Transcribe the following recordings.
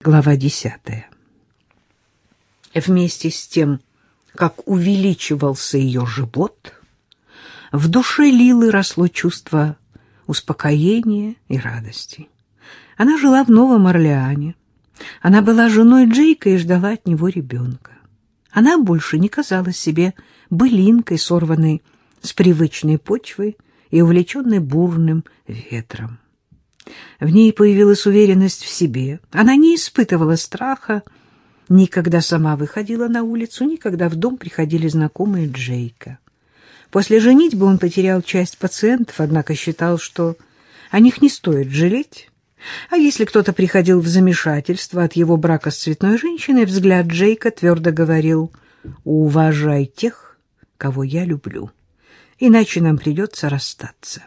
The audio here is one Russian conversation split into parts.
Глава десятая. Вместе с тем, как увеличивался ее живот, в душе Лилы росло чувство успокоения и радости. Она жила в Новом Орлеане. Она была женой Джейка и ждала от него ребенка. Она больше не казалась себе былинкой, сорванной с привычной почвы и увлеченной бурным ветром. В ней появилась уверенность в себе. Она не испытывала страха, никогда сама выходила на улицу, никогда в дом приходили знакомые Джейка. После женитьбы он потерял часть пациентов, однако считал, что о них не стоит жалеть. А если кто-то приходил в замешательство от его брака с цветной женщиной, взгляд Джейка твердо говорил «Уважай тех, кого я люблю, иначе нам придется расстаться».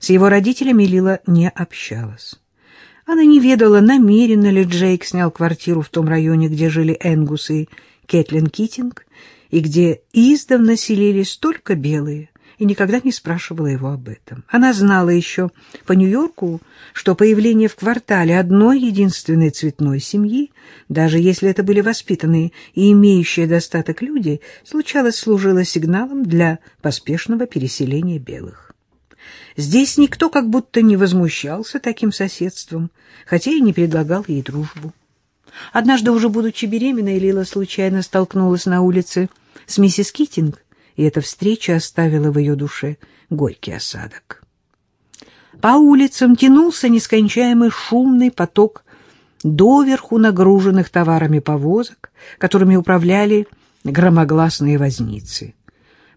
С его родителями Лила не общалась. Она не ведала, намеренно ли Джейк снял квартиру в том районе, где жили Энгус и Кэтлин Китинг, и где издавна селились только белые, и никогда не спрашивала его об этом. Она знала еще по Нью-Йорку, что появление в квартале одной единственной цветной семьи, даже если это были воспитанные и имеющие достаток люди, случалось служило сигналом для поспешного переселения белых. Здесь никто как будто не возмущался таким соседством, хотя и не предлагал ей дружбу. Однажды, уже будучи беременной, Лила случайно столкнулась на улице с миссис Китинг, и эта встреча оставила в ее душе горький осадок. По улицам тянулся нескончаемый шумный поток доверху нагруженных товарами повозок, которыми управляли громогласные возницы.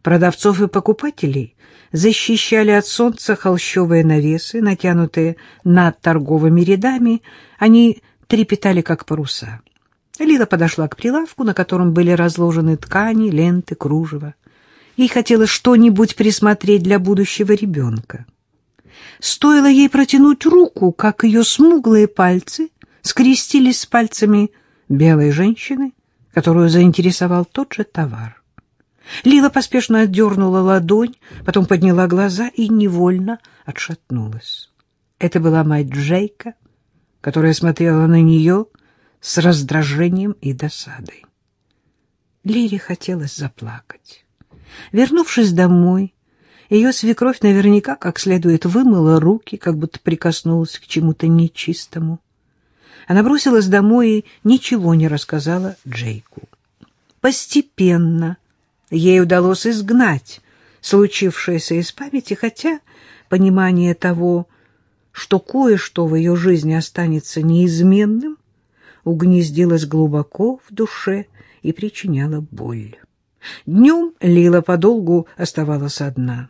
Продавцов и покупателей защищали от солнца холщовые навесы, натянутые над торговыми рядами. Они трепетали, как паруса. Лила подошла к прилавку, на котором были разложены ткани, ленты, кружево. Ей хотелось что-нибудь присмотреть для будущего ребенка. Стоило ей протянуть руку, как ее смуглые пальцы скрестились с пальцами белой женщины, которую заинтересовал тот же товар. Лила поспешно отдернула ладонь, потом подняла глаза и невольно отшатнулась. Это была мать Джейка, которая смотрела на нее с раздражением и досадой. Лире хотелось заплакать. Вернувшись домой, ее свекровь наверняка как следует вымыла руки, как будто прикоснулась к чему-то нечистому. Она бросилась домой и ничего не рассказала Джейку. Постепенно Ей удалось изгнать случившееся из памяти, хотя понимание того, что кое-что в ее жизни останется неизменным, угнездилось глубоко в душе и причиняло боль. Днем Лила подолгу оставалась одна.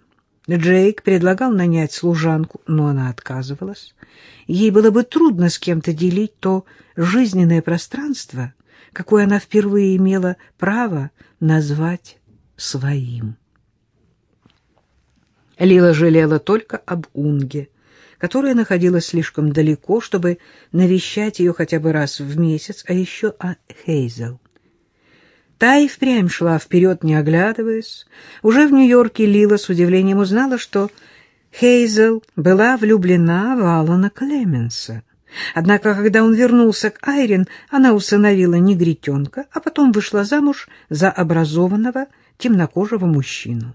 Джейк предлагал нанять служанку, но она отказывалась. Ей было бы трудно с кем-то делить то жизненное пространство, какое она впервые имела право назвать своим. Лила жалела только об Унге, которая находилась слишком далеко, чтобы навещать ее хотя бы раз в месяц, а еще о Хейзел. Та и впрямь шла вперед, не оглядываясь. Уже в Нью-Йорке Лила с удивлением узнала, что Хейзел была влюблена в Алана Клеменса. Однако, когда он вернулся к Айрин, она усыновила негритенка, а потом вышла замуж за образованного темнокожего мужчину.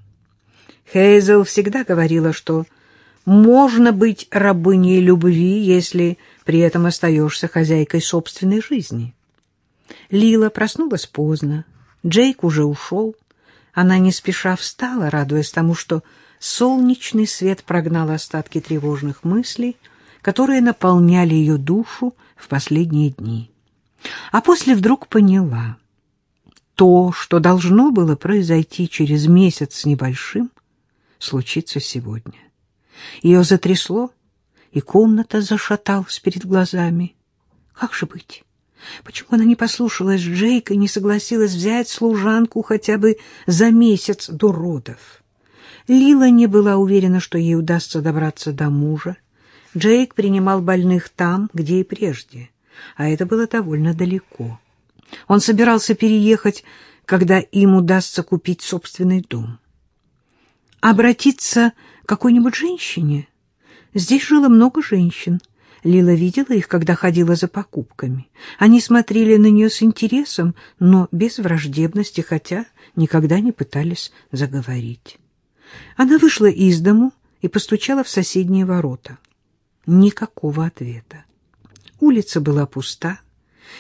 Хейзел всегда говорила, что можно быть рабыней любви, если при этом остаешься хозяйкой собственной жизни. Лила проснулась поздно, Джейк уже ушел. Она не спеша встала, радуясь тому, что солнечный свет прогнал остатки тревожных мыслей, которые наполняли ее душу в последние дни. А после вдруг поняла — то, что должно было произойти через месяц с небольшим, случится сегодня. Ее затрясло, и комната зашаталась перед глазами. Как же быть? Почему она не послушалась Джейка и не согласилась взять служанку хотя бы за месяц до родов? Лила не была уверена, что ей удастся добраться до мужа. Джейк принимал больных там, где и прежде, а это было довольно далеко. Он собирался переехать, когда им удастся купить собственный дом. Обратиться к какой-нибудь женщине? Здесь жило много женщин. Лила видела их, когда ходила за покупками. Они смотрели на нее с интересом, но без враждебности, хотя никогда не пытались заговорить. Она вышла из дому и постучала в соседние ворота. Никакого ответа. Улица была пуста,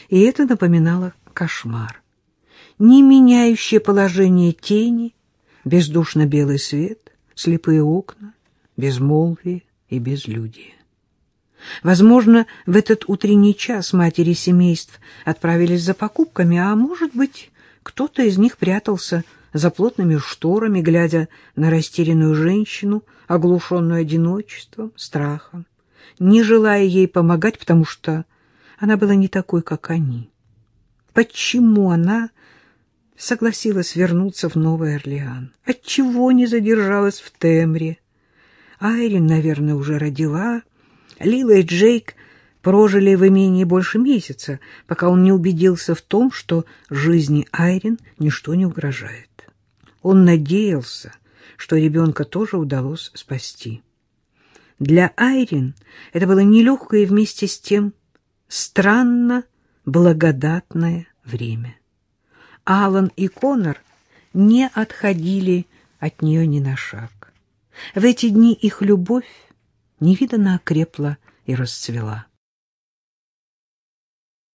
и это напоминало кошмар. Не меняющее положение тени, бездушно-белый свет, слепые окна, безмолвие и безлюдие. Возможно, в этот утренний час матери семейств отправились за покупками, а, может быть, кто-то из них прятался за плотными шторами, глядя на растерянную женщину, оглушенную одиночеством, страхом, не желая ей помогать, потому что она была не такой, как они. Почему она согласилась вернуться в Новый Орлеан? Отчего не задержалась в Темре? Айрин, наверное, уже родила. Лила и Джейк прожили в имении больше месяца, пока он не убедился в том, что жизни Айрин ничто не угрожает. Он надеялся, что ребенка тоже удалось спасти. Для Айрин это было нелегкое и вместе с тем странно благодатное время. Алан и Конор не отходили от нее ни на шаг. В эти дни их любовь невиданно окрепла и расцвела.